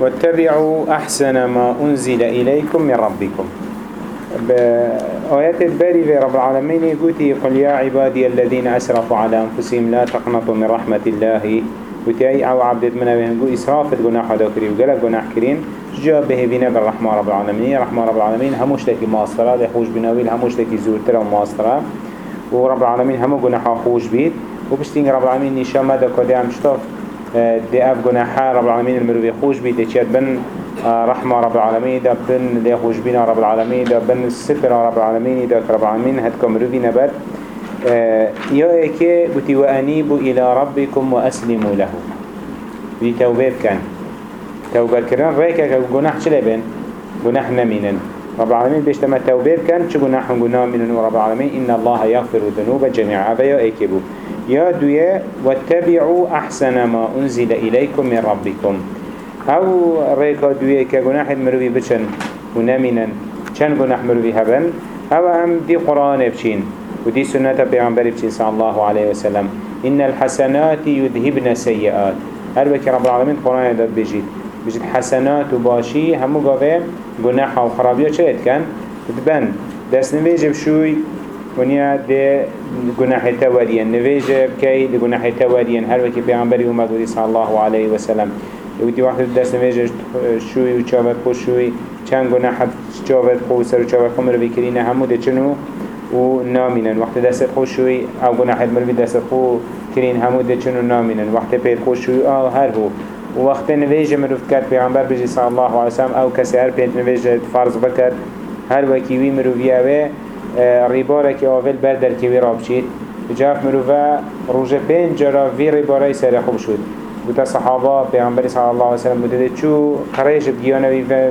واتبعوا أحسن ما أنزل إليكم من ربكم. بآيات الباري في رب العالمين يقول قل يا عبادي الذين أسرفوا على أنفسهم لا تقنطوا من رحمة الله. وتي أو عبدت منا بهنجو إسراف الجناح هذا كريم وقال جناح كريم جاء به بنا بالرحمة رب العالمين. رحمة رب العالمين هموش تكي ماسترا لحوش بناويل هموش تكي زورترا وماسترا ورب العالمين همو جناح خوش بيت. وبشتين رب العالمين نشام مدى كده عم دي اف جناح رب العالمين المروي خوش بيت اتشاد بن رحمة رب العالمين دا بن لي خوش بنا رب العالمين دا بن ستر رب العالمين دا رب العالمين هتكم مروي نبات. يا ايكي بتي وانيبوا إلى ربكم واسلموا له. بي توبه كان. توبه كران ريكا جناح چلي بين؟ جناح نمينن. رب العالمين بيشتما توبه كان چو جناح جناح من رب العالمين. إن الله يغفر الذنوب جميعا. يا ايكي بو. يا دوية واتبعوا أحسن ما أنزل إليكم من ربكم. أو ريكا دوية كجناح مروي بشن ونمنا كان جناح مروي هبن؟ أو أم دي قرآن بشين؟ ودي سنة بيغمبر بشين صلى الله عليه وسلم. إن الحسنات يذهبن سيئات. هل بك رب العالمين قرآن داد بجيد بجيد حسنات وباشي همو قوة جناح وخرابية شريت كان تبن دست نبيجب شوي ونیا ده گناه تولین نویجه بکی ده گناه تولین هر وکی پیامبری اومد و صلی الله علیه و سلم یوتی وقت دست نویجه شوی و چاوت خوش شوی چند گناه چاوت خوش سر و چاوت خمر بکرینه همو ده چنو و نامینن. دست أو گناه مروی دست خو کرین همو چنو نامینن. وقت پید خوش شوی هر هو. وقت نویجه مروف کرد پیامبر بجی الله علیه و أو کسی هر پید نویجه فرض بکرد. هر وکی وی مروی اوه ریباره که آول بردر که وی راب شید. جاف مروفا روژ پین جرا وی ریباره سر خوب شد. بوده صحابه پیغمبر صلی الله علیه وسلم بوده چو قریش بگیانه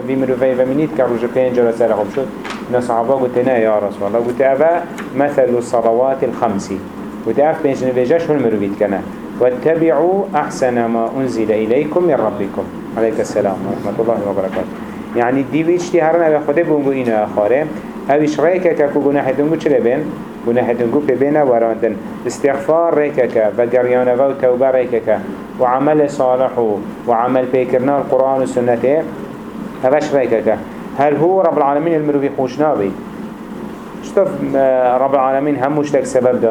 وی مروفا و منید که روژ پین جرا سر خوب شد. نه صحابه گوته نه یا رسول الله. گوته اوه مثل الصلوات الخمسی گوته اف پینج نویجش هل مروفید کنه. واتبعوا أحسن ما أنزل إليكم من ربكم عليك السلام ورحمة الله وبركاته يعني دي بيشتي هرنا بخده بونگو إنا أخاره اویش ریکه که که گناه دنگو چه بین؟ گناه دنگو پی بینه وراندن استغفار ریکه که و گریانه و توبه ریکه که و عمل صالح و عمل پیکرنا القرآن و سنته اوش ریکه که هل هو رب العالمين المروفي خوش نابي شطف رب العالمين هموش تك سبب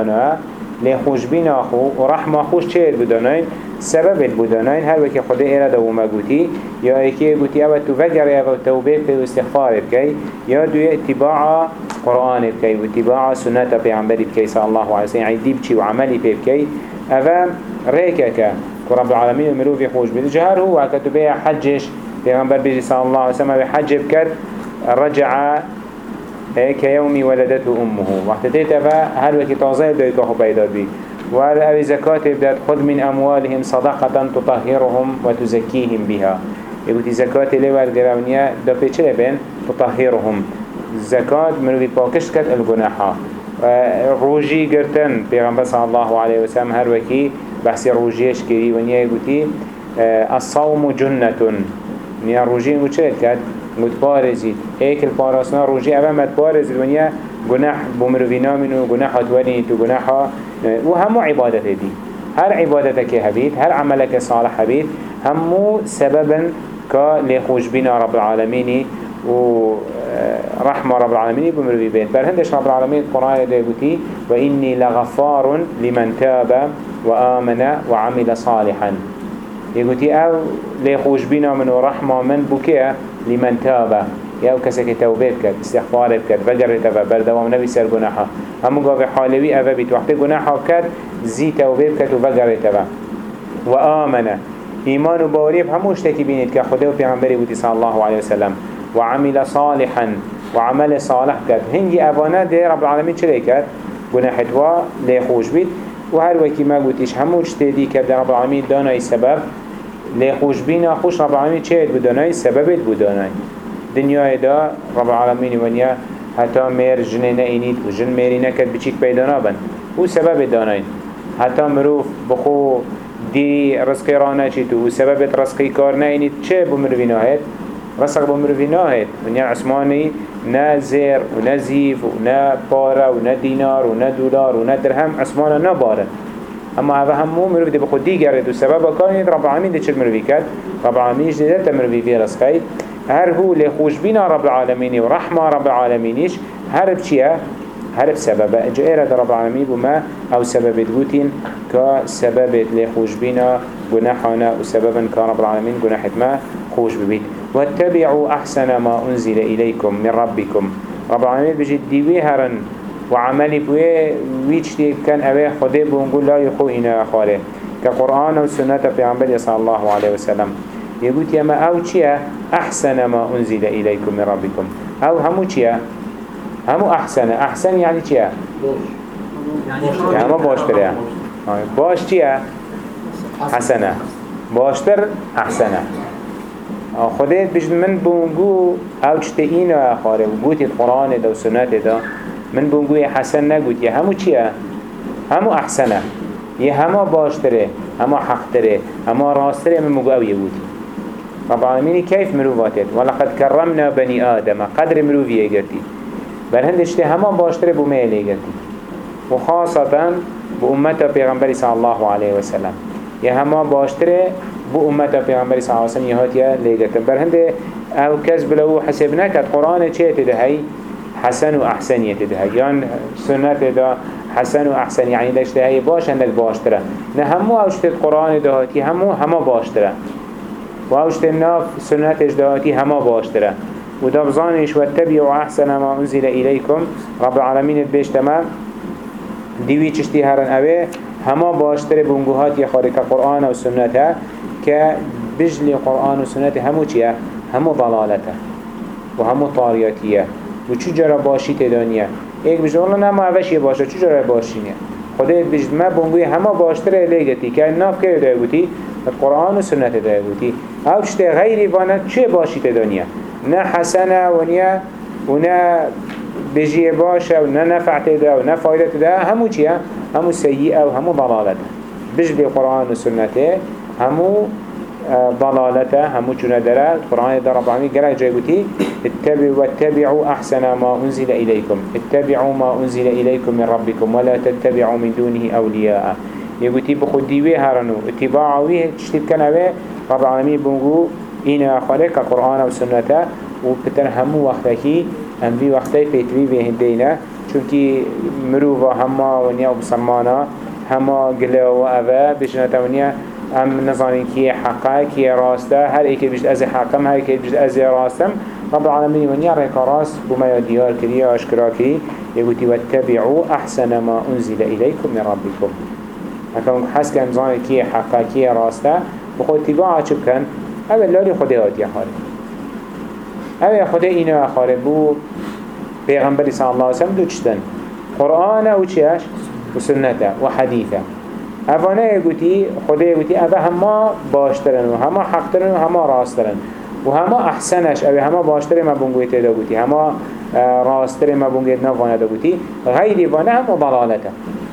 لي خوش بين اخو ورحمة خوش چهر بدانين سبب البدانين هر وكي خده إرادة وما قوتي يا ايكي قوتي اوه تفجر يا توبه في استغفار بكي يا دو اتباع قرآن بكي واتباع سنة پیغمبر بكي صلى الله عليه وسلم يعني ديبچي وعملي بكي اوه ريكك رب العالمين المروفي خوش بيد جهر هو هكتبه حجش پیغمبر بيجي صلى الله عليه وسلم بحج بكر رجع كيومي ولدته أمه. وقت تيتفا هل وكي تازه بيكا خو بيداد بي وهل أبي زكاة بدأت خذ من أموالهم صدقة تطهرهم وتزكيهم بها يقول زكاة لي والقرونية دا بيچه بين تطهرهم. زكاة مروي باكش كت الجناحة روجي قرتن بيغمبر صلى الله عليه وسلم هر وكي بحثي روجيش كري ونيا يقول الصوم جنة نيا روجي نقول چه مت بارزید ایک الپاراسنا روجی اول مت بارزید ونیا گناه بمروینا منو گناه هتوانی تو گناه و همو عبادت دی. هر عبادت که هبید هر عمل که صالح هبید همو سببا که لخوش بنا رب العالمين و رحمة رب العالمين بمروي بيت برهندش رب العالمين قرآن ديبوتي وإني لغفار لمن تاب وآمن وعمل صالحا. يقولي أو لخوش بنا من رحمة من بكيه لمن تاب. يا كسك توبه بكت استغفار بكت بردوام نبي سر جناحه همو قاف حالوي أبا بيت وقت جناحه بكت زي توبه بكت وفجر تبا وآمن إيمان وبوريب هموش تكي بينت كخده وبيغمبري بوتي صلى الله عليه وسلم وعمل صالحا. وعمل صالح كت هنجي أبانا دي رب العالمين چلي كت جناحت وا ليخوش بيت وهر وكي ما قلتش هموش تدي كت رب العالمين دانا السبب لخوش بينا خوش رب العالمين چهت بداناي سببت بداناي دنیای دا رب العالمين ونیا حتی میر جنه نینید و جن میری نکد بچیک پیدا نابن أو سبب داناي حتی مروف بخو دی رزقی رانه چی تو و سببت رزقی کار نینید. چه بمروی ناهد؟ رزق بمروی ناهد ونیا عثمانی نه زیر و نه زیف و نه پاره و نه دینار و نه دولار و نه درهم عثمانا نه باره اما اوه همو مروف دي بخود دي گرد و سبب كانت رب العالمين دي چل مروفي كد رب العالمين دي دلتا مروفي في رسخي هر هو لخوش بنا رب العالمين ورحمة رب العالمينيش هر بچيه هر بسبب اجئرة رب العالمين بما أو سبب دوتين كسبب لخوش بنا جناحنا وسببا كان رب العالمين جناحت ما خوش ببيت. واتبعوا أحسن ما أنزل إليكم من ربكم. رب العالمين بجد ديوي هرن وعملي بوي ويجتي كان أبي خده بونقول لا يخو إنا أخاره كقرآن وسنة في صلى الله عليه وسلم. يقول يا ما چيا أحسن ما أنزل إليكم من ربكم. أو همو چيا همو أحسن. أحسن يعني چيا يعني ما باشتر يعني باش چيا حسنة. باشتر أحسنة. خودت بجد من بونگو أو چته این آخاره و گوتید قرآن دا و سنت دا من بونگو حسن نگوت یه همو چیه؟ همو احسنه. یه همه باشتره همه حقتره همه راستره من مگو أو یه بودی رب العالمين كيف مروفاتت؟ ولقد كرمنا بني آدم. قدر مروفية قرتي بل هندش همه باشتره بميلي قرتي وخاصة بأمة پیغمبر صلى الله عليه وسلم يا هما باشتره بو امتا پیغمبری صلی اللہ علیہ وسلم یهاتیا لیگتن. بر هنده أو کس بلو حسب نکد قرآن چه تدهی حسن و احسن يتدهي يعني سنة دا حسن و احسن يعني داشته باش عندك باشتره نه همو اوشت قرآن دهاتی همو همه باشتره و اوشت ناف سنت دهاتی همه باشتره و دا بزانش واتبعوا احسن ما انزل اليكم رب العالمين بيش تمام دیوی چشتی هرن اوه همه باشتر بونگوهات یا خارق قرآن و سنت که بجلی قرآن و سنت همو چیه؟ همو ضلالته. و همو طاریاتیه. و چو جرا باشی تدانیه ایک بجد والله نما اوشیه باشه چو جرا باشینه خدایت بجد ما بونگوی همه باشتر لیگتی که ناف که دای بودی قرآن و سنت دای بودی او چته غیری وانه چه باشی تدانیه نه حسنه و نه و نه بجيه باشه و نه نفعت ده و نه فایدت ده همو چیه؟ همو سیئه و همو ضلالته. بجلی قرآن و سنته همو ضلالته همو چونه داره قرآن در رب العالمين قرأ جايبوتي اتبعوا واتبعوا أحسن ما أنزل إليكم اتبعوا ما أنزل إليكم من ربكم ولا تتبعوا من دونه أولياء يقولي بخود ديوه هرنو اتباعوه تشتب كنوه رب العالمين بنقو إنا خالق قرآن وسنته وبتر همو وقتكي هم في وقتي بيتوي بهندينا چونكي مروفا هما ونيا وبسلمانا هما قلوا وأبا بشنا تونيا هم نظامي كي حقا كي راستا هر ايكي بجد از حقم هر ايكي بجد از راستم رب العالمين ونيا ريكا راس بما يديار كريا اشكرا كري يقول واتبعوا أحسن ما أنزل إليكم من ربكم. هكذا حس كان نظامي كي حقا كي راستا بخود تباعا چب كان اول لالي خده هاتي خارج اوه خدا اینو اخاره بو پیغمبری صلی اللہ علیہ وسلم دو چتن قرآن و چیش؟ و سنته و حدیثه اوانه گوتی خدا گوتی اوه همه باشترن و همه حقترن و همه راسترن و همه احسنش اوه همه باشتر ما بونگوی تیدا گوتی همه راستر ما بونگوی نوانه دا گوتی غیری وانه همه ضلالته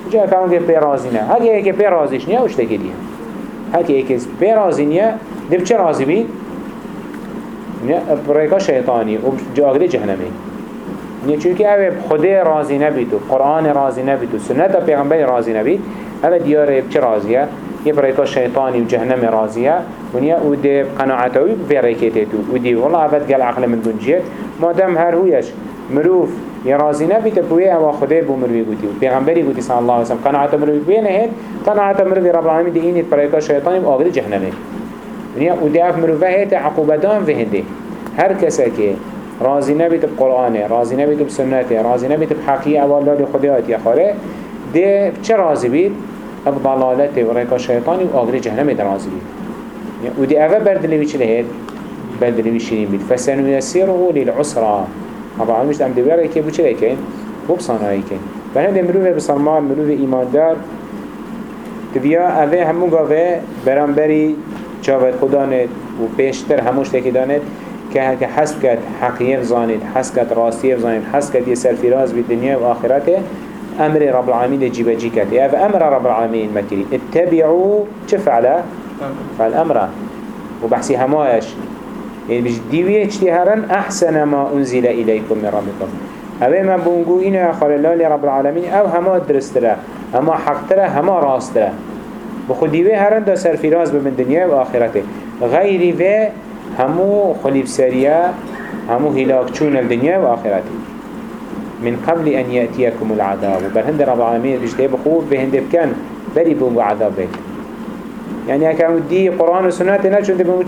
جا که پی رازی نه هر یکی پی رازیش نیه اشتکی دیه هر یکی پی رازی نیه دب چه رازی بید؟ بريكا شيطاني و جاغري جهنمي نه چونکه اوه خدا راضی نبید و قرآن راضی نبید و سنت پیغمبر راضی نبید اوه دیاره چه راضیه؟ یه بريكا شیطانی و جهنم راضیه و نیا أو و دی والله اوه قل عقل من گنجیت مادم هر هویش مروف رازي نبي تبويه أو خدای بو مروي قوتي وبيغمبري قوتي صلى الله عليه وسلم قناعة مروي بيه نهد قناعة مروي رب العالمين دي إني بريكا شيطاني وآغري جهنمي ونیا أو دیف مروفه هیت عقوبتان في هنده هر کسی که راضی نبید بقرآن راضی نبید بسنت راضی نبید بحقی أولاد خدایات یا خاره ده چه راضی بید؟ اب ضلالت و ریکا شیطانی و آگری جهنم بید و دی اوه بردلوی چه لهید؟ بردلوی شیرین بید. فسنو یسیره للعسرا. رب العالمین ام دویاره که بو چه لیکن؟ بو بصانایی کن. بنا مروف بسلمان مروف ایماندار. تبیا اوه همون گاوه برانبری چاوت خدا ند و پیشتر هموش تکی داند که هر که حسب کد حقیه زانید حسب کد راستیه زانید حسب کد یه سرفراز بی دنیا و آخرته. أمر رب العالمین جیب جی کد اف أمر رب العالمین مکری اتبعو چه فعله؟ فعل امره و بحثی همایش يعني بجديوية اجتهارا أحسن ما أنزل إليكم من ربكم. أبي ما بونقو إنا خال الله لرب العالمين. أو هما درسترا هما حقترا هما راسترا بخودی و هرن دا سرفراز بمن دنیا و آخرته. غیری و همو خلیب سریه همو هلاك چون الدنيا و آخرته. من قبل أن يأتيكم العذاب. بل هند رب العالمين بجتهي بخوف بهند بكن بري بوم عذاب بيت. يعني أكام دي قرآن وسنة نجون دي بوم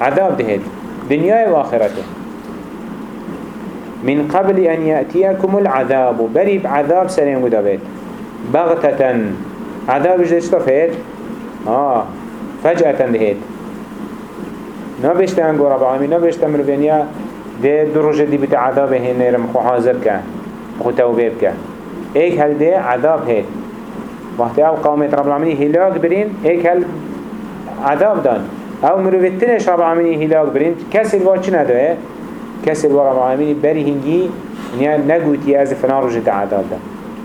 عذاب دهد دنيا و آخرته من قبل أن يأتيكم العذاب. بريب عذاب سرين ودابت بغتة. عذاب جديد اشتفت آه. فجأة دهيت نبشتن قول رب العالمين. نبشتن مروفينيا ده دروجة دي بتا عذاب هين نيرم خو حاضر كان خو توبه بك ايك هل ده عذاب هيت وقت أو قومت رب العالمين هلاك برين ايك هل عذاب دان. أو مروفتنش رب العالمين هلاك برين كسي الواجه ندوه كسر ورب العالمين بري هنجي نيا نقوتي از فلان رجع عذاب ده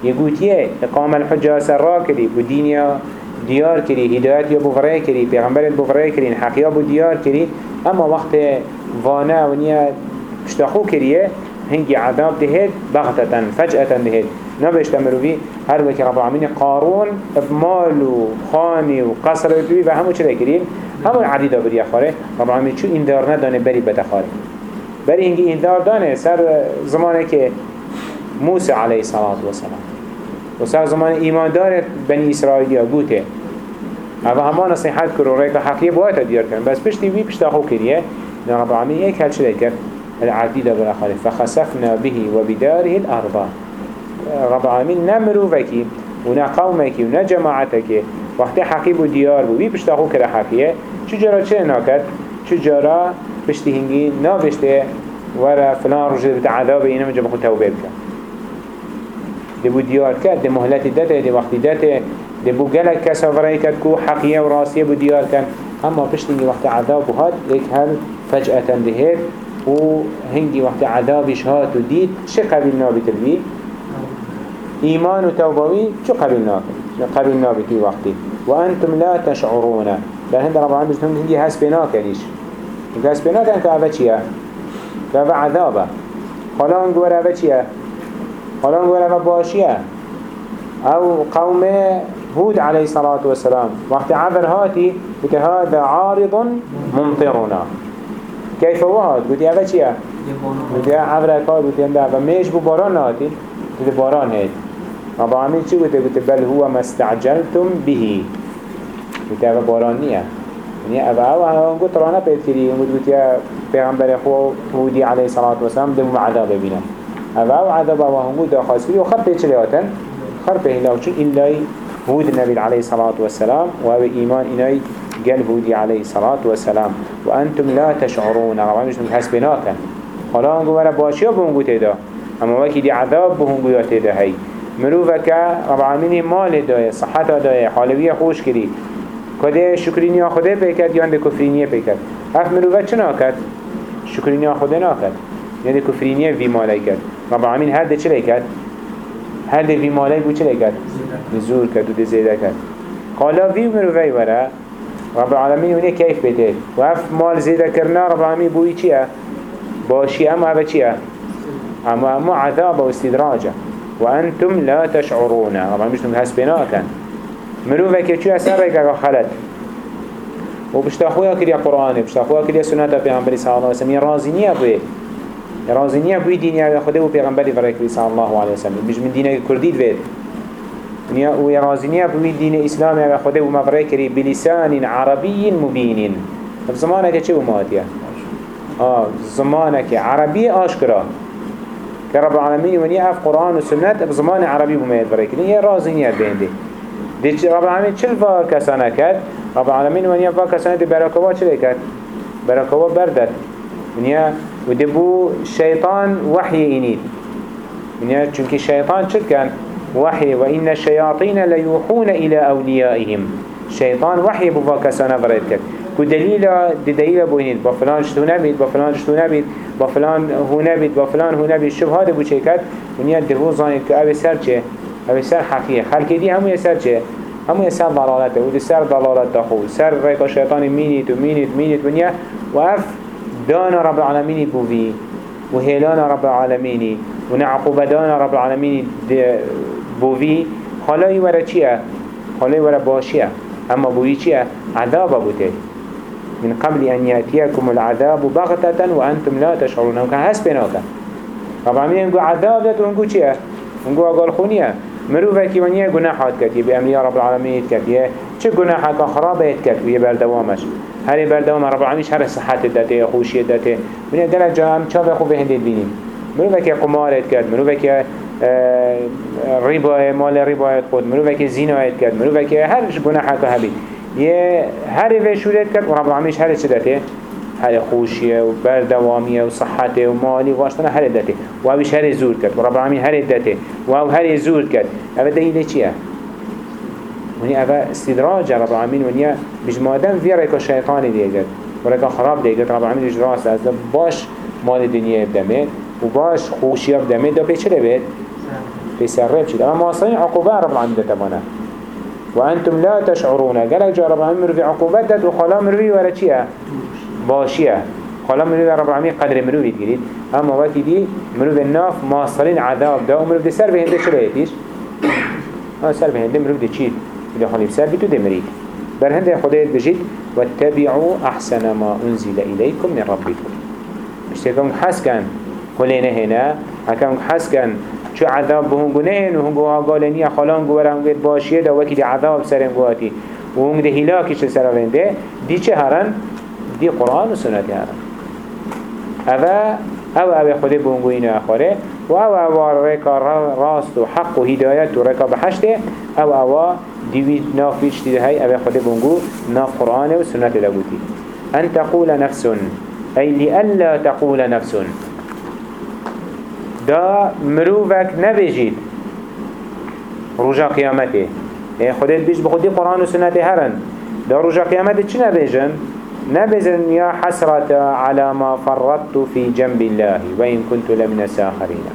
يقوتي إقامة الحجة سرا كري بدينيا ديار كري هدايات يبو فرأي كري پیغمبر بو فرأي كري حقيا بو ديار كري اما وقت وأنا ونيا اشتخو کریه هنگی عذاب دهید بغتتا فجأتا دهید. نبشت بی هر وکی رب قارون مال و خانی و قصر بی و همو چرا گریم؟ همو عدیده بری اخاره رب العالمین چو این دار ندانه بری بدخاره بری هنگی این دار دانه سر زمانه که موسی علیه الصلاة والسلام سلام. و سر زمان ایماندار بنی اسرائیلی ها گوته اما همه نصیحت کرو رای که حقیه باید دیار کن بس پشتی وی پشتا خو کریه. نه رب العالمین یک هل چرا العدید بالاخره فخسفنا به وبداره الأرض. رب العالمین نمرو وکی و نه قومکی و نه جماعتکی وقتی حقیب و دیار بو وی پشتا خو کرا حقیه. چجورا چه ناکد چجورا بشتي نا بشتي ورا فلان رجل بتاع عذاب اينا جبخو توبه بك دبو ديار كات دي مهلت داته دي وقت داته دبو قلق كسا فرأي كات كو حقية وراسية بو ديار كان اما بشتي هنگي وقت عذاب هاد ليك هل فجأة دهير و هنگي وقت عذابش هات و ديد شي قبلنا بتلبي إيمان وتوبوي شو قبلنا قبلنا بكي وقتي وأنتم لا تشعرون. لأن هند رب العالمين هنگي هس بنا كريش بس بنا كان كأبا چيا كأبا عذابا حالا انقور أبا چيا حالا انقور أبا باشيا أو قوم هود عليه الصلاة والسلام. وقت عبر هاتي هذا عارض ممطرنا كيف وهاد قلت أبا چيا قلت عبر هكاد قلت أبا ميش بو باران هاتي قلت باران هيد رب العالمين چي قلت قلت بل هو ما استعجلتم به قلت أبا باران نية يعني أبا أو هنگو ترانا بيت كري هنگو دوتيا پیغمبر خو هودي عليه الصلاة والسلام دمو عذاب بينا أبا أو عذاب أو هنگو دا خاص كري وخر بيت شلياتن خر بيه لو چون إلا هود النبي عليه الصلاة والسلام وهو إيمان إناي قال هودي عليه الصلاة والسلام وأنتم لا تشعرون. ربما مش حسبناكن حالا هنگو مرا باشيا بهنگو تيدا أما وكي دي عذاب بهنگو يا تيدا هاي مروفك رب العالمين مال داية صحة داية حالوية خوش كري شکرینی خوده پیکرد یا انده کفرینی پیکرد اف مروفت چنا کرد؟ شکرینی خوده ناکرد یعنی کفرینی وی مالای کرد. رب العالمین هر ده چه کرد؟ هر ده وی مالای بود چه کرد؟ نزور کرد و ده زیده کرد. قالا وی مروفی وره. رب العالمین ونیا کیف بیته و اف مال زیده کرنا رب العالمین بوی چیه؟ باشی اما اوه چیه؟ اما اما عذاب و استدراجه وأنتم لا تشعرون. رب العالمين مش هسبنا كان مروفه که چو اثر رکا خلط. و بشتاخویا کریا قرآن بشتاخویا کریا سنت پیغمبری صلی الله علیه وسلم. بوی. رازی نیه بوی دینیا خوده و پیغمبری فرکری صلی الله علیه وسلم. بیش من کردید وید. و رازی نیه بوی دین اسلام و خوده و مفرکری بلسان عربی مبین. في زمانه که چه بماتیه؟ آه زمانه که عربی آشکرا. که رب العالمین ونی اف قرآن و سنت بزمان عربی بمید فرکری یه رازی نیه بینده. دي رب العالمين چل فا كسانه كد رب العالمين ونيا فا كسانه دي بركوا چل كد بركوا بردت ونيا ودبو شيطان وحي إنيد ونيا چونك الشيطان چل كان وحي وإن الشياطين ليوحون إلى أوليائهم شيطان وحي بفا كسانه برد كد كدليل دي دليل بوينيد بفلان شتو نبيد بفلان شتو نبيد بفلان هو نبيد بفلان هو نبيد هذا بو كد ونيا دهو زانيد كأبي سر چه؟ أو سر حقیه خلقی دی همو سر چه؟ همو سر ضلالته و دی سر ضلالت دخو سر ریکا شیطان مینید و مینید مینید ونیا و اف دان رب العالمین بوی و هیلان رب العالمین و نعقوب دان رب العالمین بوی حالا ای ورا چیه؟ خاله ورا باشيه اما بوي چيه عذاب بوته من قبل ان ياتيكم العذاب بغتة وأنتم لا تشعرون. وكان هس بيناك رب العالمين يقول عذاب ده ونقول چيه ونقول اقال خونيه مروفه ونيه گناحات كتي بأمر رب العالمين كتي چه گناحات خرابه كت ويه بردوامش. هر بردوام رب العالمين هر صحت دته خوشي دته من قال جا هم چاو خو به هندید بینیم. مروفه که قمارت مروفه که ربا مال ربا خود مروفه که زینایت کرد مروفه که هر گناحات هبید یه هر وی شورت کرد و رب العالمین هر چه دته هر خوشیه و بردوامیه و صحته و مالی واشتنا هر دته و اوش هر زور کرد و رب العالمین هر دته و أو هر زور کرد. أو دلیل چیه؟ ونی أو استدراج رب العالمین ونی بجمادن وی رکا شیطان دیگه و رکا خراب دیگه رب العالمین اج راست از باش مال دنیا بدمه و باش خوشیه بدمه دا پیچه؟ پیسر بشید أما مواصلین عقوبة رب العالمین دتبانه وأنتم لا تشعرون. قالك جا رب العالمين مروفي عقوبات دات وخلا مروفي ورا چيه باشية. خلا مروفي رب العالمين قدر مروفي تقريد أما وقتی دي مروفي الناف ماصرين عذاب دا ومروفي دي سر بهنده چه بهتيش ها سر بهنده مروفي دي چيد اللي خالي بسر بيتو دي مريد بر هنده خدایت بجید واتبعوا أحسن ما أنزل إليكم من ربكم. اشتكم كلنا هنا. هكم حسكن شو عذاب بهون گنهن و هنگو آگالنی خالان گو برم گید باشیه دا وکی دی عذاب سرم گواتی. و هنگ دی هلاکش سر ونده دی چه هرن؟ دی قرآن و سنت هرن. اوه أو أو خود بهون گوین آخره و أو أو رکا راست و حق و هدایت و رکا بحشته أو أو دیوی ناف بیچ دیده های أو خود بهون گو ناف قرآن و سنت لگوتی ان تقول نفس أي لألا تقول نفس دا مروفك نبجید رجا قيامته يعني خدت بيش بخدي قرآن و سنة هرن. دا رجا قيامته چه نبجن؟ نبجن يا حسرة على ما فرطت في جنب الله وإن كنت لمن الساخرين.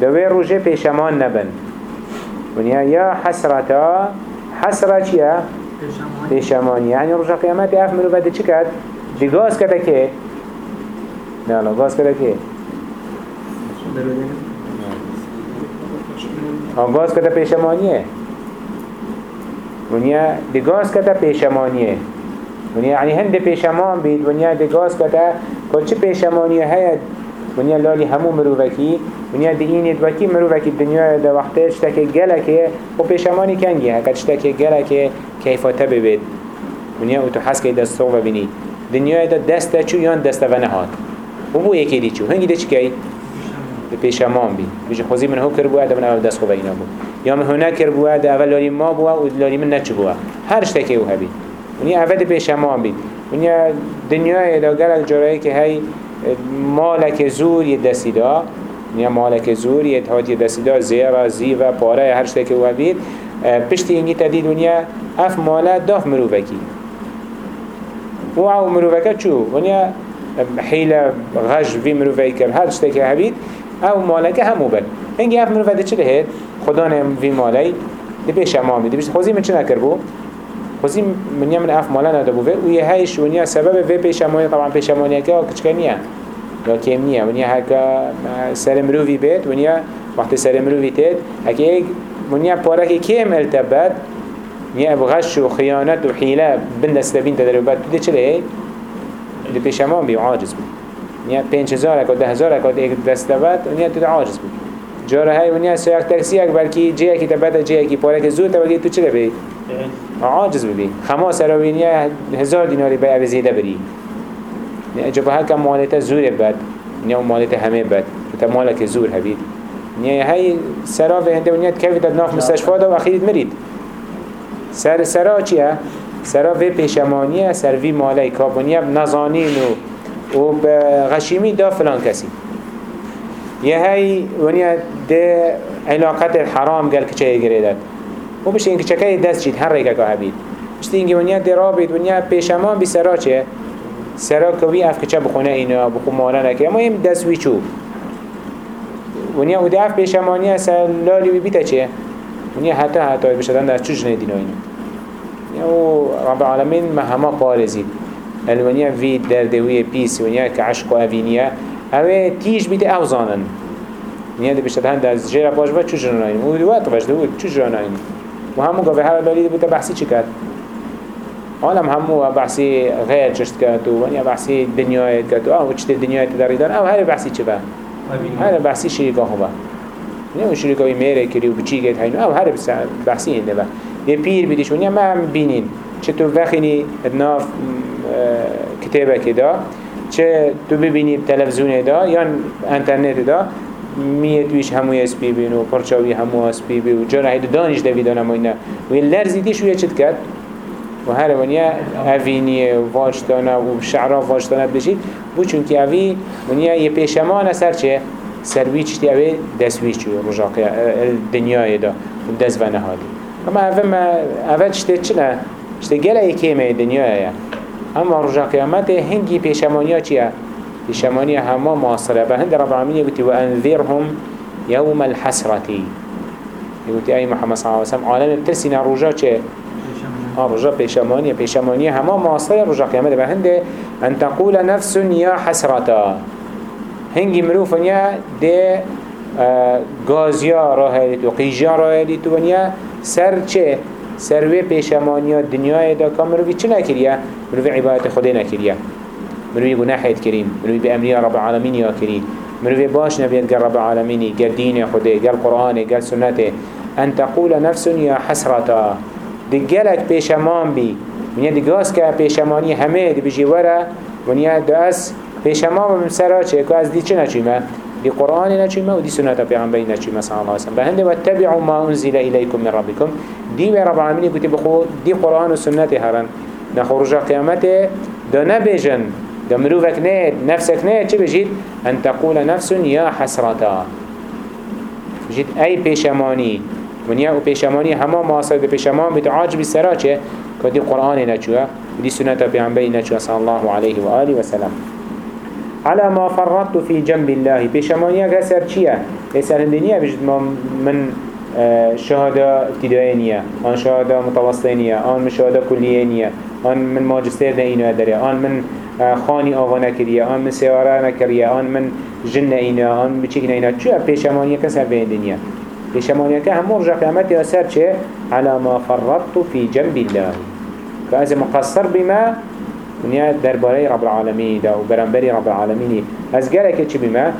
دوي رجا بيشمان نبن. ونيا يا حسرة. حسرة يا بيشمان يعني رجا قيامته اف مروفة چه كد؟ دي غاز كده كه؟ لا لا غاز كده كه؟ آغاز کده پیشمانیه. ونیا دگاز کده پیشمانیه. ونیا یعنی هند پیشمان بید ونیا دگاز کده که چه پیشمانیه هید ونیا لالی همو مروفکی ونیا دی اینید وکی مروفکی دنیا دا وقته چتک گلکه و پیشمانی کنگی هکت چتک گلکه کیفاته ببید. ونیا او تو حس که دست و بینی دنیا دا دست چو یان دست و نهاد. و بو یکی دی چو. هنگی دی چکی؟ پیشمان بی بيجي خوزي من هو كربوا ده من اول دست خوبه اینا بود. یا من هنر كربوا ده اول لالی ما بوا و لالی من نچ بوا هر شتکی أو هبی. ونی اول پیشمان بی ونی دنیای دا گلک جرایی که هی مالک زور یه دستی دا. ونی مالک زور یه تهات یه دستی دا زیرا زیو پاره هر شتکی أو هبید پشتی اینگی تدید ونی اف مالا داف مروفکی و أو مروفکه چو؟ ونی حیل غش مروفي كر هر شتك هبيت او مالك همو بل هنگی اف مروفه ده چه لهید خدا نم وی مالی ده پیش امام بید بیشت خوزی من چه نکر بو؟ خوزی من یمن اف مالا نده بو. و یه هایش ونیا سبب وی پیش امانی طبعا پیش امانی که کچکه نیه یا کم نیه ونیا هکا سر مروفی بید. ونیا وقت سر مروفی تید هکا ایک ونیا پاره که کم التبت نیا بغش و خیانت و حیله بندست بین تدربت. ده چه لهید ده پیش امام بی عاجز بود نیا پنج هزار اکاد ده هزار اکاد ایک دست دوت و نیا تو عاجز بود جاره های و نیا سیاک تاکسی اک بلکی جه اکی تبت جه اکی پاره که زود تبگی تو چه بی؟ عاجز ببی خما سراوی نیا هزار دیناری بی أو زیده بری نیا جبه ها کم مالت زور بد نیا مالت همه بد تو مالک زور هبید نیا های سراوی هنده و نیا تکوید ناف مستشفا دا و اخیرید مرید سر سرا چیه؟ سرا وی پیشمانیه سر وی مالای کابونیه نزانین و و غشیمی دا فلان کسی. یه هی ونیا ده علاقت حرام گل کچه گریدد و بشه این کچه دست چید هر ریگه که هبید. بشتی اینگه ونیا ده رابید ونیا پیشمان بی سرا چه؟ سرا کوی اف کچه بخونه اینا بخون مالا نکه. اما این دست وی چو. ونیا و ده اف پیشمانی اصلا لالی بی بیتا چه؟ ونیا حتی حتی بشتن دست چوش ندین اینا. و رب العالمین مهما پارزید. الونیا وی دردوی پیس ونیا که عشق و اوینیا اوه تیش بیده أو زانن نیا دی بشتر هند از جیره باش و چو جراناین و دوات باش دوت چو جراناین و همو گاوه هر دلیل بوده بحثی چی کرد عالم همو بحثی غیر چشت کرد و ونیا بحثی دنیای کرد و أو چت دنیای تداریدان أو هر بحثی چی با هر بحثی شریکا خوبا نه شریکای میره کری و بچی گید هینو أو هر بحثی هنده با یه پیر بیدیش ونیا هم بینین چه تو وقتی ناف کتابه که چه تو ببینی تلویزیون دا یا انترنت دا میه تویش هموی اسپی بین و پرچاوی همو اسپی بین و جانا هیدو دانش دویدان دانم اینا. و این لرزیدی شویه چت کرد. و هر ونیا اوینی و واجتانه و شعرا واجتانه بشید بو چونکه اوی ونیا یه پیشمان سر چه؟ سروی چتی اوی دستویش چوی رجاقی دنیای دا. دست و نهادی. اما اوه چتی چنه؟ چتی گله یکیمه دنیای اما رجا قیامت هنگی پیشمانیا چیه؟ پیشمانیا همه معاصره. به هند رب العالمین يقول وانذرهم يوم الحسرة يقول أي محمد صلى الله عليه وسلم عالم بترسينا رجا چه؟ آه رجا پیشمانیا. پیشمانیا همه معاصره رجا قیامت. به هند أن تقول نفس يا حسرتا. هنگی مروفنیا ده گازیا راه و قیجا راه تو ونیا سر چه؟ سروی پیشمانیا دنیای دا که مروی چه نکریه؟ مروی عبادت خدا نکریه مروی گناحیت کریم مروی به امری رب العالمین یا کریم؟ مروی باش نبید گر رب العالمینی گر دین خدا گر قرآن گر سنت. ان تقول نفس یا حسرتا دگلک پیشمان بی. ونیا دگاز که پیشمانی همه دی بجی وره ونیا داس پیشمان بمسرا چه؟ که از دی چه نچیمه؟ دي قرآن نجمة ودي سنة پیغمبر نجمة صلى الله عليه وسلم. بهند واتبعوا ما أنزل إليكم من ربكم. دي رب العالمين بخو دي قرآن وسنة هرن. نخرج قيامته دا نبجن. دا مروفك نيد نفسك نيد چه بجيد أن تقول نفس يا حسرتا بجيد أي بيشماني من يا بيشماني هما ماسك بيشمان بتعاجب السرا كدي قرآن نجوا ودي سنة پیغمبر نجوا صلى الله عليه وآله وسلم. على ما فرطت في جنب الله. بشمانية كسر چيه؟ كسر الدنيا بجد من آه، شهادة ابتدائية آن شهادة متوسطينية آن شهادة كليينية آن من ماجستير دينو دريا آن من آه، خاني آغانا كريا آن من سيارة نكريا آن من جنة إينا آن بچيكنا إينا چو بشمانية كسر بين الدنيا بشمانية كهم مرجع قيامت يسر چه؟ على ما فرطت في جنب الله. فأذا مقصر بما ونیا درباره رب العالمین دا و برانبری رب العالمین از گلک چی بیمه؟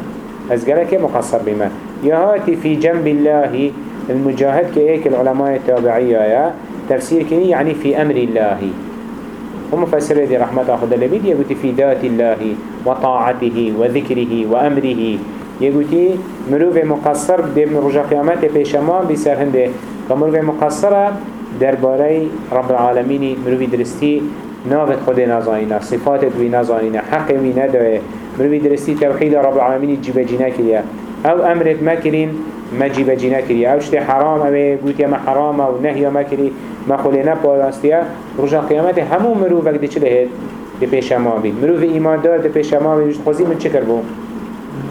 از گلک مقصر بیمه. یهاتی فی جنب الله المجاهد که ایک العلماء تابعیه تفسیر کنی یعنی فی أمر الله. ومفسر دي رحمة أخذ اللبيد يقول في ذات الله وطاعته وذكره وأمره يقول مروف مقصر بمن رجع قيامته بيشمان بسر هنده كمروف مقصر درباري رب العالمين مروف درستي نافت خود نزانینا صفاتت وی نزانینا حق وی نداره مروی درستی توحید رب العالمین جیب جینا کریا أو امرت مکرین ما جیب جینا کریا أو شتی حرام اوه گوتی ما حرام أو نهی ما کری ما خولی نپاراستیا رجا قیامت همون مرو وقت دی چه لهید دی پیش ما بید مرو ایمان دار دی پیش ما بید خوزی من چه کربو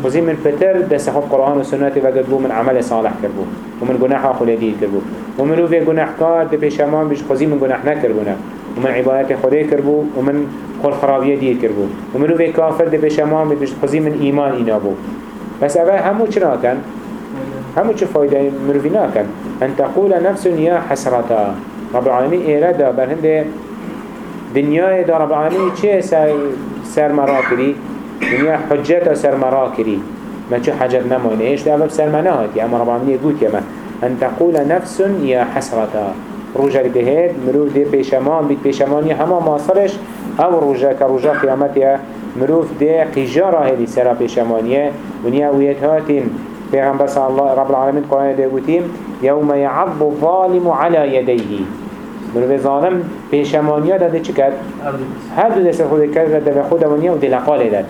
خوزی من پتر دست خود قرآن و سنت وقت بو من عمل صالح کربو و من گناح خولی دید کربو و مرو گناح کار دی پیش ما بید خوزی من گناح نکربونه ومن عبادت خدای کربو ومن خل خرابیه دیر کربو ومن أو کافر ده بشمان بید خزی من ایمان اینا بو بس اول همو چه ناکن؟ همو چه فایده مروفی ناکن؟ ان تقول نفس یا حسرتا رب العالمین ایرادا برهنده دنیای دا رب العالمین چه سر, سر مرا کری؟ دنیا حجت سر مرا کری ما چه حجت نمونه ایش ده اول سر مناهاتی اما رب العالمین گوت یما ان تقول نفس یا حسرتا روجك دهید مروف ده پیشمان بید پیشمانی همه ماصرش أو روجه که روجه قیامتیه مروف ده قیجاره هلی سرا پیشمانیه ونیا ویت هاتین. پیغمبر صلی الله رب العالمین قرآن ده گوتیم یوم یعض الظالم على یدیه. مروف ظالم پیشمانیه داده چی کرد؟ هر دو دست خود کرد به خود ونیا و دلقال داد.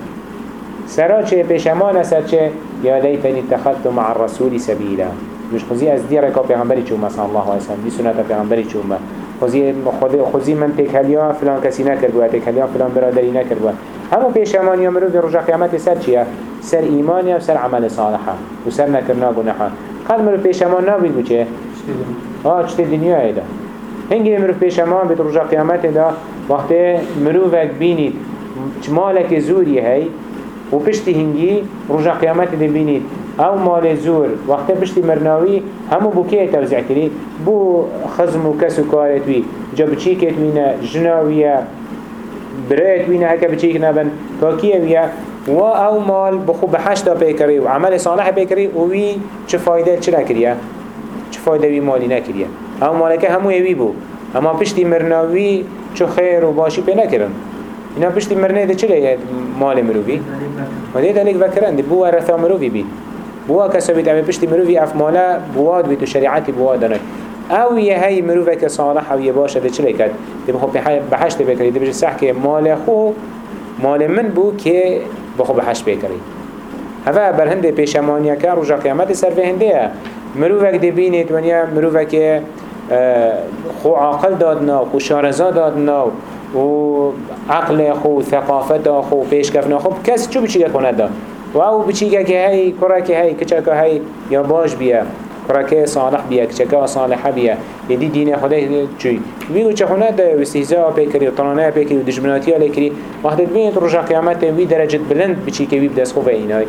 سرا چه پیشمان سر چه؟ یا لیتنی اتخذت مع الرسول سبیلا. مش خوزی از دی رکا پیغمبری چوم صلی الله علیه وسلم دی سنت پیغمبری چوم خوزی خوزی من تکلیا فلان کسی نکرد و تکلیا فلان برادری نکرد و همو پیشمانی مرو در رجا قیامت سر چیه سر ایمانی و سر عمل صالحه و سر نکرنا گناحه قد مرو پیشمان نبید بو چه آه چه دنیا ایده هنگی مرو پیشمان بید رجا قیامت دا وقتی مرو وک بینید مالک زوری هی و پشتی هنگی رجا قیامت دی بینید أو مال زور وقت بشتی مرناوی همو بو که توزیع کری بو خزم و کس و کارت وی. جا بچی کت وینه جناویه برایت وینه هکا بچی که نبن کاکیه ویه و أو مال بخو بحشتا پیکری و عمل صالح پیکری و وی چه فایده چه نکریه چه فایده وی مالی نکریه أو مالکه همو اوی بو اما پشتی مرناوی چه خیر و باشی پی نکرن اینا پشتی مرنه ده چه مال مروی و ده دلیک وکرن ده بو ورثا مروی بی. بوا کسوید اوه پشتی مروی افماله بواد بید و شریعتی بواد دانک او یه هی مروی که صالح او یه باشه ده چلی کد ده بخو بحشت بکری ده بشه که مال خو مال من بو که بخو بحشت بکری. هفه بر هنده پیشمانیه که روژا قیامت سر به هنده مروفه که بینید ونیا مروی که خو عاقل دادنا خو شارزا دادنا و عقل خو ثقافت خو پیشکفنا خو کسی چو بچی کنه دا؟ و أو بچیگه که هی کرا که هی کچه که هی یا باش بیا کرا که صالح بیا کچه که صالح بیا یدی دین خدا چوی ویگو چه خونه ده و استهزاء پیکری و طرانه پیکری و دجمناتی ها لیکری وقت بینید رجا قیامت وی درجت بلند بچی که وی بدست خوبه اینای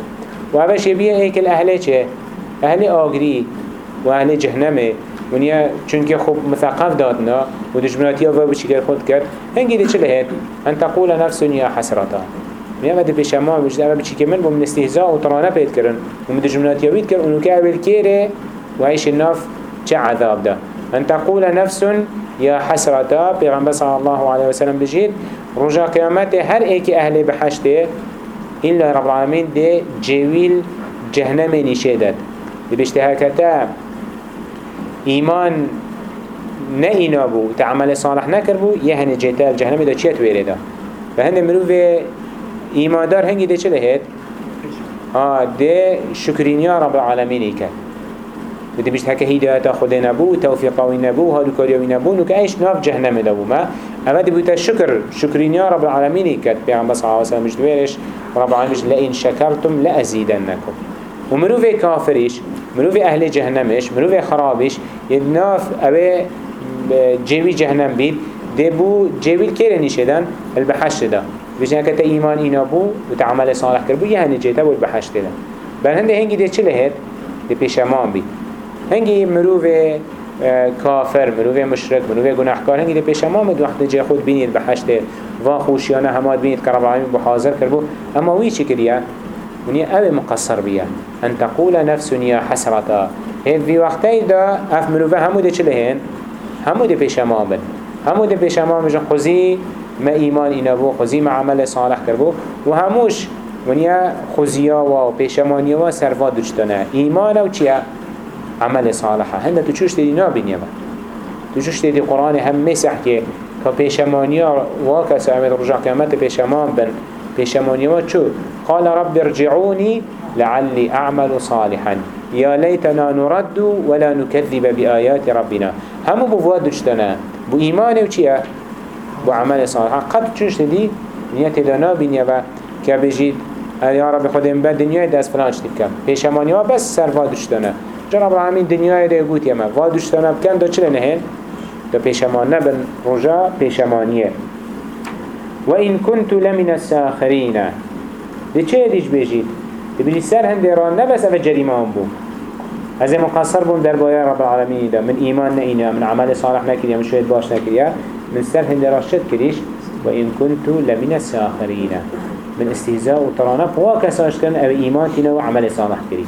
و اوش یبیه ایکل اهله چه؟ أهل آگری و أهل جهنمه. ونیا چونکه خوب مثقف دادنا و دجمناتی ها بچی که خود کرد. هنگی ده چه لهید؟ ان تقول نفس یا حسرتا. من أبدا بشما مش أبدا بشي كمان بمن استهزاء وطرانة بيت كرن ومن دجمنات يويت كرن ونو كابل كيري وعيش الناف چه عذاب ده. أن تقول نفس يا حسرة بيغنبه صلى الله عليه وسلم بجيد رجا قيامته هر ايكي أهلي بحشته إلا رب العالمين دي جويل جهنم نشيدت. دي بشتهاكتا إيمان نه بو تعمل صالح نكربو يهني جيتال جهنم دا چيت ويرده فهند مروفه ایماندار هنگی ده چه لهید؟ آه ده شکرینیا رب العالمینی کرد بده بيشت هكا هداية خود نبو توفيق وي نبو هادو كاريوي نبو نوك إيش ناف جهنم دبو ما اما دي بيتا شكر شكرين يا رب العالمين كت بيعم بس عاوة سلام مجدويرش رب العالمين لئن شكرتم لأزيدنكم ومنو في كافريش منو في أهل جهنمش منو في خرابش يدناف أبي جيوي جهنم بيد دبو نشدن البحش ده بجنا كتا إيمان إنا بو وتعمل صالح كربو يهني جيتا والبحش ده بل هنده هنگي ده چه لهد؟ ده پیشمان بي هنگي مروف كافر مروف مشرك مروف گناهكار هنگي ده پیشمان بد وقت جي خود بينيد بحش ده و خوشيانا هماد بينيد كرب العالمين بحاضر كربو اما وي چه كريا؟ ونيا اوه مقصر بيا ان تقول نفس يا حسرتا هيد في وقتي ده اف مروف همو ده چه لهن؟ همو ده پیشمان بد همو ده پیشمان بجن خوزي ما ایمان اینا بو خوزی ما عمل صالح کربو و هموش ونیا خوزیا و پیشمانی و سروا دوچتانه ایمان و چیه؟ عمل صالحه هنده تو چوش دیدی نابینیه تو چوش دیدی قرآن هم مسح که پیشمانی و کسی عمل رجع قیامت پیشمان بن. پیشمانی و چو؟ قال رب ارجعوني لعلي أعمل صالحا. يا ليتنا نرد ولا نكذب بآيات ربنا. هم بفواد بو إيمان وچيه بو عمل صالح قد چوش دی نیت دانا بینیا و که بجید یا رب خودم به دنیای دست فلان شدید کم پیشمانی ها بس سر وادوش دانه جناب العالمین دنیای ده گوت یما وادوش دانه بکن دا چله نهین دا پیشمان نبن رجا پیشمانیه. و این کنتو لمن الساخرین. دی چه دیش بجید دی بجید سر هنده ران نبس أو جریمه هم بو از مقصر بوم در بایا رب العالمین. دا من ایمان نه من عمل صالح نکریا من شوید باش نکریا من سر هند راشد كريش وإن كنت لمن الساخرين. من استهزاء وطرانة فوا كساش كان أو إيمانتنا وعمل صالح كريش.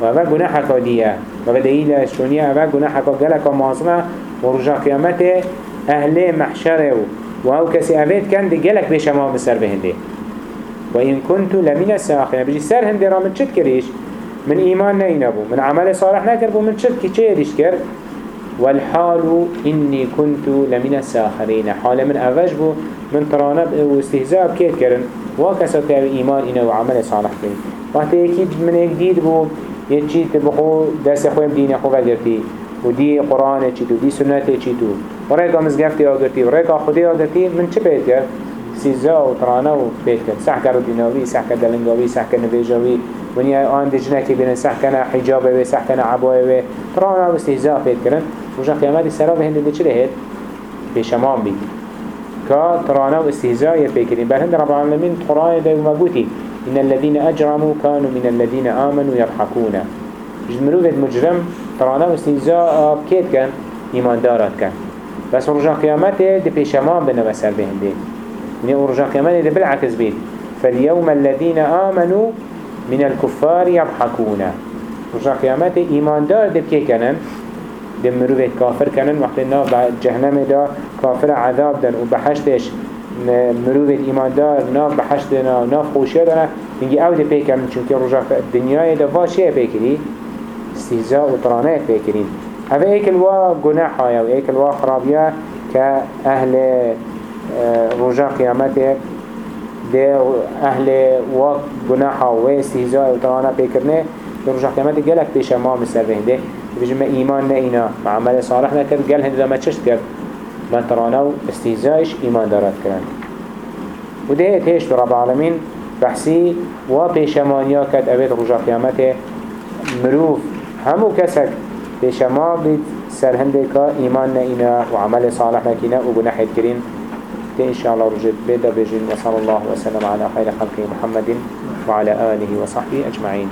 وأبا قناحك وديا وبدأيلا شونيا أبا قناحك وقالك معظمة ورجع قيامته أهل محشره وهو كسي أبيت كان دي قالك بيشما بسر بهنده. وإن كنت لمن الساخرين. بجي سر هند رامن شد كريش؟ من إيمان نينبو من عمل صالح نكربو من شد كي چه كر؟ والحال إني كنت لمن الساخرين. حال من أفج بو من ترانب واستهزاء بكيت كرن. وكسا تاوي إيمان إنا وعمل صالح كرن وقت يكيد من يجديد بو يجيت بخو دس خوهم دين أخو فقرتي ودي قرآن چيتو دي سنة چيتو وريكا مزقفتي آگرتي وريكا خودي آگرتي من چه بيت كر؟ سيزا و ترانا و بيت كر سح سح كر نبيجاوي ونيا آن دجنكي بين سح كنا حجابه و سح كنا عبوه و ترانا و استهزاء بيت كرن روژا قیامت سرا به هنده چه لهید؟ پیشمان بید که ترانه و استهزای پیکرین. بر هند رب العالمین قرآن ده و مگوتی إن الذين أجرموا كانوا من الذين آمنوا يضحكون جد مروفة مجرم ترانا استهزاء بكيت كان إيمان دارت كان بس رجع قيامته دي بيشمان بنا مسار بهم دي يعني رجع قيامته دي بالعكس بيت فاليوم الذين آمنوا من الكفار يضحكون. رجع قيامته إيمان دار دي بكي كانن دي مروفة كافر كانن وقت النار بعد جهنم دا كافر عذاب دن وبحشتش مروفة إيمان دار ناف بحشتنا ناف خوشي دانا نجي آو دي بيكم چونك رجع الدنيا دا واشيه بيكري استهزاء وطرانات بيكرين هذا ايك الوا قناحا أو ايك الوا خرابيا كأهل آه، رجع قيامته ده أهل و قناحا و استهزاء وطرانات بيكرنه رجع قيامته قالك بيش ما مسرين ده بيجمع إيمان نئنا مع عمل صالح نكر قال هنده ما تشت كر ما ترانو استهزائش إيمان دارات كران وده تهش رب العالمين بحثي و بيشمانيا كد أبيت رجع قيامته مروف. همو كسك بيشما بيت سر هندك إيمان نئنا وعمل صالح نكنا وقناح كرين إن شاء الله رجل بيدا بيجين وصلى الله وسلم على خير خلقه محمد وعلى آله وصحبه أجمعين.